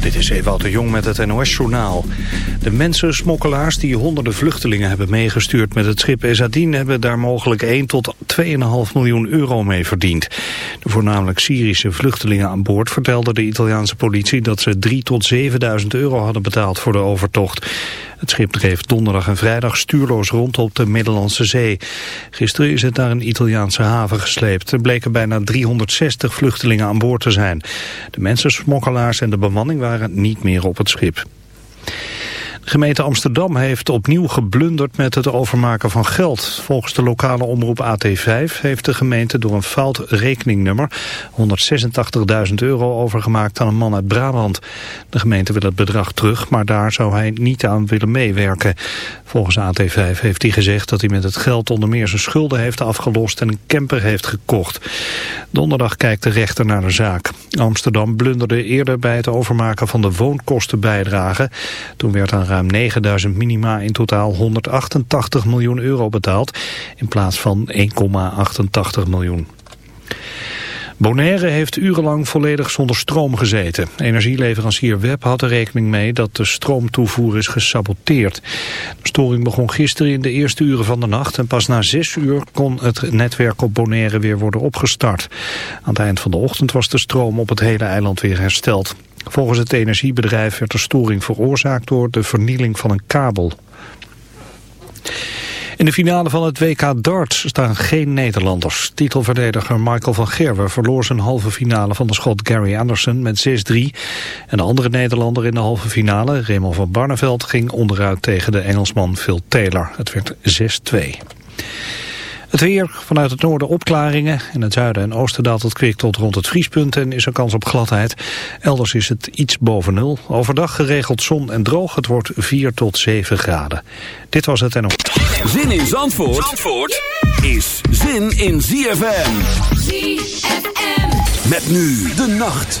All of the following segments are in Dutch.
Dit is Ewout de Jong met het NOS-journaal. De mensensmokkelaars die honderden vluchtelingen hebben meegestuurd met het schip Ezadin... hebben daar mogelijk 1 tot 2,5 miljoen euro mee verdiend. De voornamelijk Syrische vluchtelingen aan boord vertelden de Italiaanse politie... dat ze 3 tot 7.000 euro hadden betaald voor de overtocht. Het schip dreef donderdag en vrijdag stuurloos rond op de Middellandse Zee. Gisteren is het naar een Italiaanse haven gesleept. Er bleken bijna 360 vluchtelingen aan boord te zijn. De mensensmokkelaars en de bemanning waren niet meer op het schip. Gemeente Amsterdam heeft opnieuw geblunderd met het overmaken van geld. Volgens de lokale omroep AT5 heeft de gemeente door een fout rekeningnummer 186.000 euro overgemaakt aan een man uit Brabant. De gemeente wil het bedrag terug, maar daar zou hij niet aan willen meewerken. Volgens AT5 heeft hij gezegd dat hij met het geld onder meer zijn schulden heeft afgelost en een camper heeft gekocht. Donderdag kijkt de rechter naar de zaak. Amsterdam blunderde eerder bij het overmaken van de woonkostenbijdrage. Toen werd aan ruim 9000 minima in totaal 188 miljoen euro betaald in plaats van 1,88 miljoen. Bonaire heeft urenlang volledig zonder stroom gezeten. Energieleverancier Web had er rekening mee dat de stroomtoevoer is gesaboteerd. De storing begon gisteren in de eerste uren van de nacht... en pas na zes uur kon het netwerk op Bonaire weer worden opgestart. Aan het eind van de ochtend was de stroom op het hele eiland weer hersteld. Volgens het energiebedrijf werd de storing veroorzaakt door de vernieling van een kabel. In de finale van het WK darts staan geen Nederlanders. Titelverdediger Michael van Gerwen verloor zijn halve finale van de schot Gary Anderson met 6-3. En de andere Nederlander in de halve finale, Raymond van Barneveld, ging onderuit tegen de Engelsman Phil Taylor. Het werd 6-2. Het weer, vanuit het noorden opklaringen. In het zuiden en oosten daalt het kwik tot rond het vriespunt en is er kans op gladheid. Elders is het iets boven nul. Overdag geregeld zon en droog. Het wordt 4 tot 7 graden. Dit was het en op. Zin in Zandvoort, Zandvoort is zin in ZFM. ZFM. Met nu de nacht.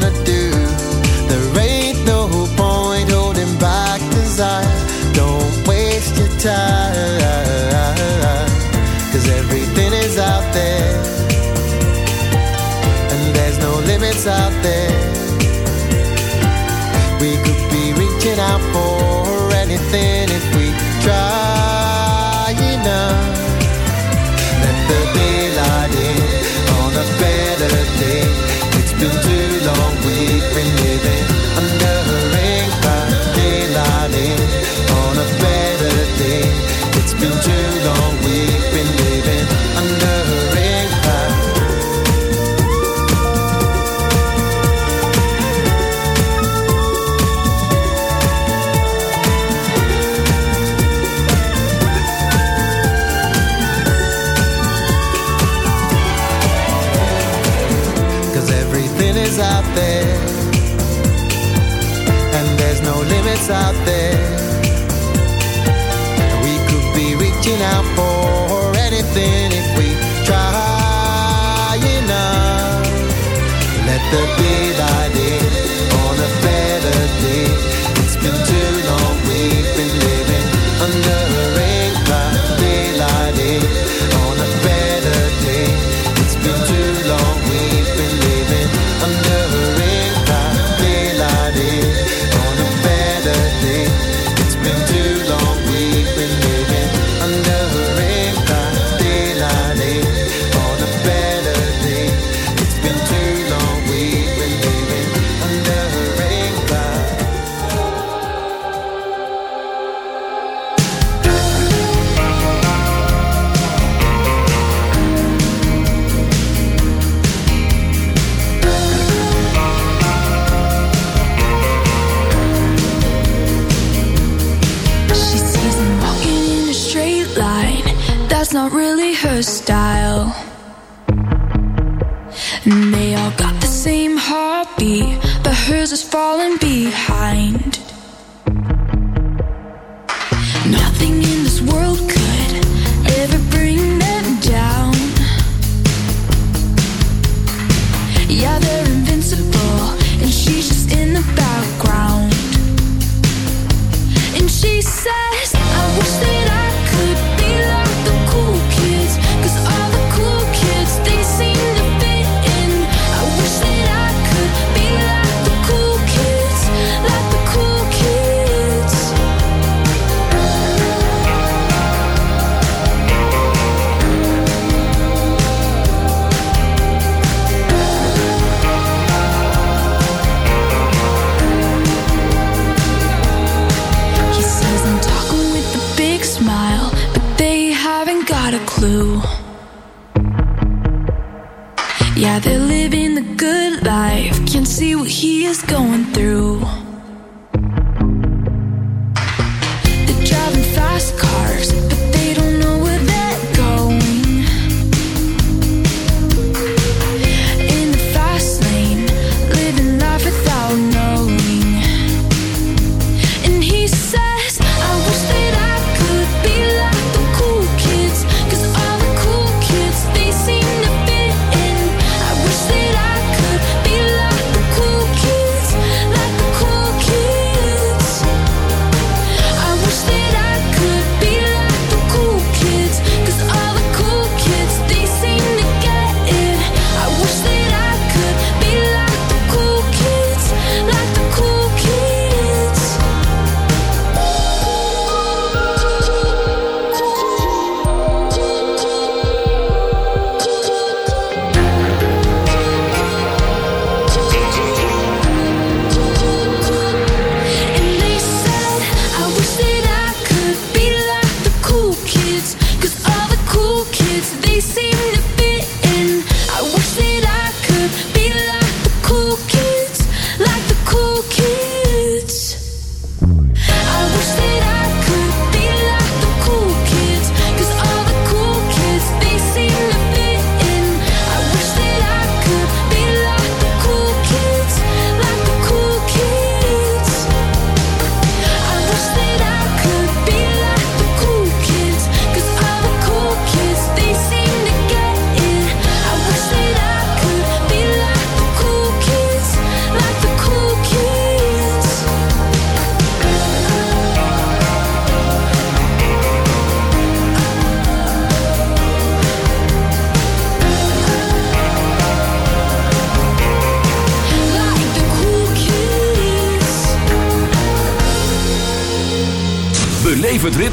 wanna do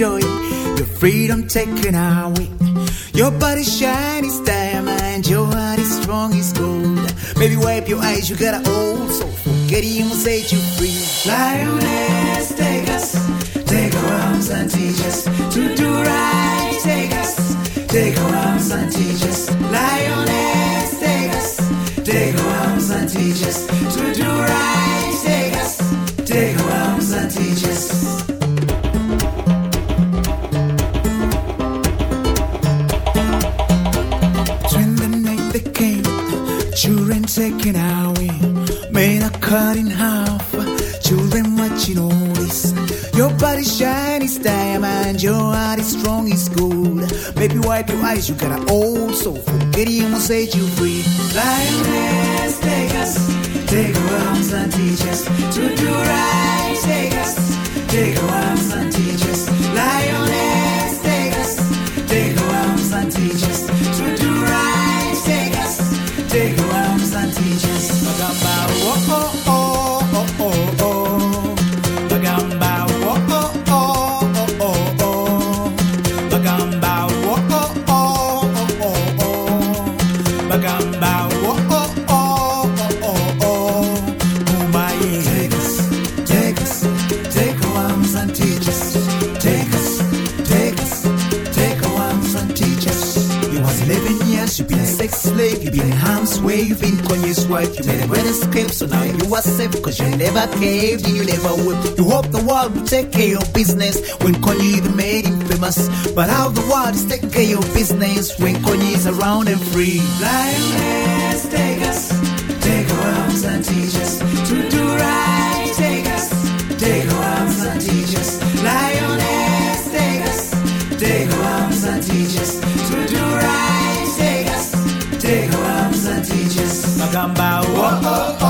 Your your freedom taken away. Your body shiny as diamond, your heart is strong as gold. Baby, wipe your eyes, you got an old soul. Forget him will set you free. Lioness, take us, take our arms and teach us to do right. Take us, take our arms and teach us. Lioness, take us, take our arms and teach us to do right. Taken away, men are cut in half, children watching all this. Your body shiny as diamond, your heart is strong as gold. Baby, wipe your eyes, you got an old soul. Forget him will set you free. Lioness, take us, take our arms and teach us to do right. Take us, take our arms and teach us. Lioness, take us, take our arms and teach us just forgot about. Oh, oh, oh. You've been a sex slave, you've been in harm's way, you've been Kanye's wife, you made a great escape, so now you are safe, cause you never caved and you never whipped. You hope the world will take care of business when Kanye even made him famous. But how the world is taking care of business when Kanye is around and free. Lioness, take us, take our arms and teach us to do right. Take us, take our arms and teach us. Lioness, take us, take our arms and teach us us. Magamba, whoa, oh, oh,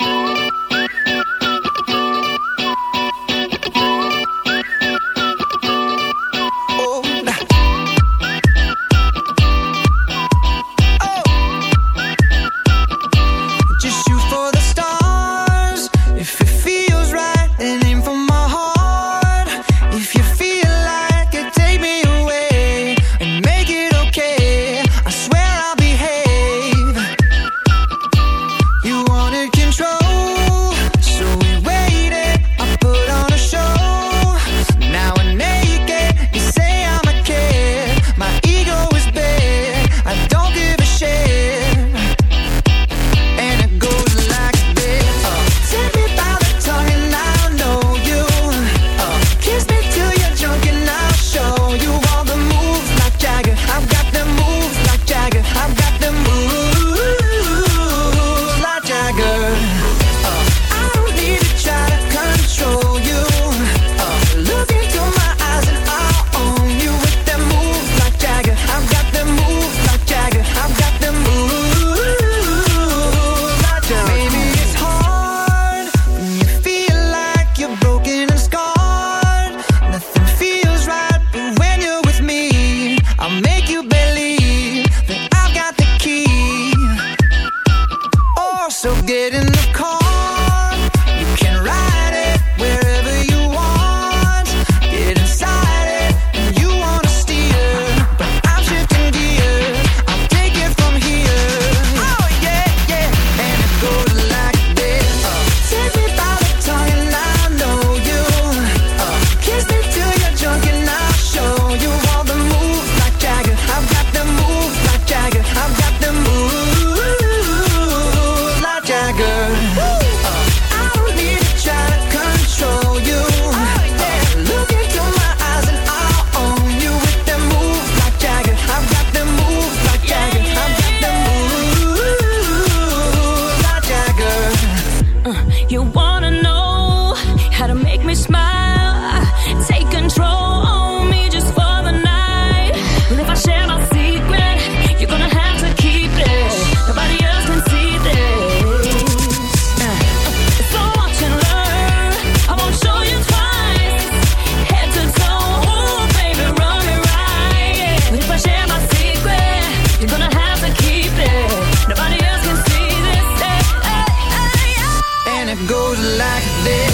Goes like this.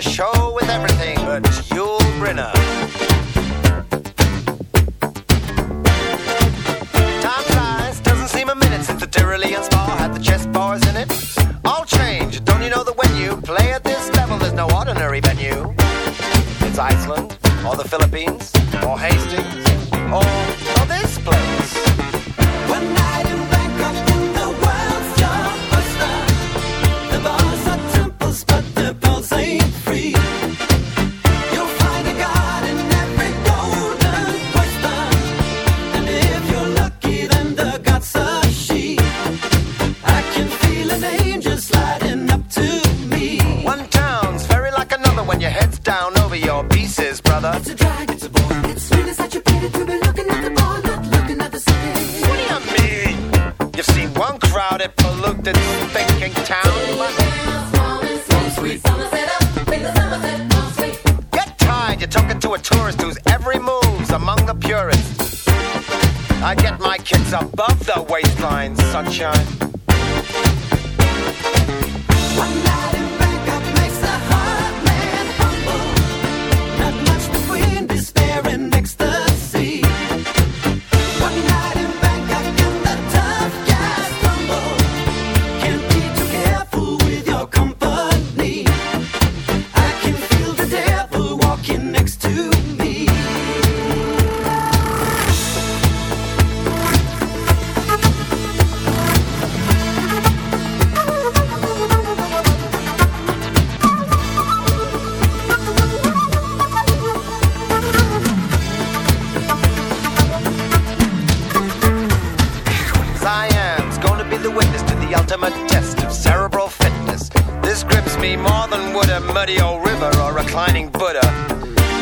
show.